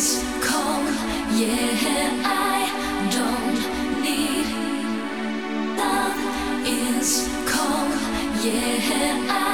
is cold, yeah, I don't need love. Is cold, yeah, I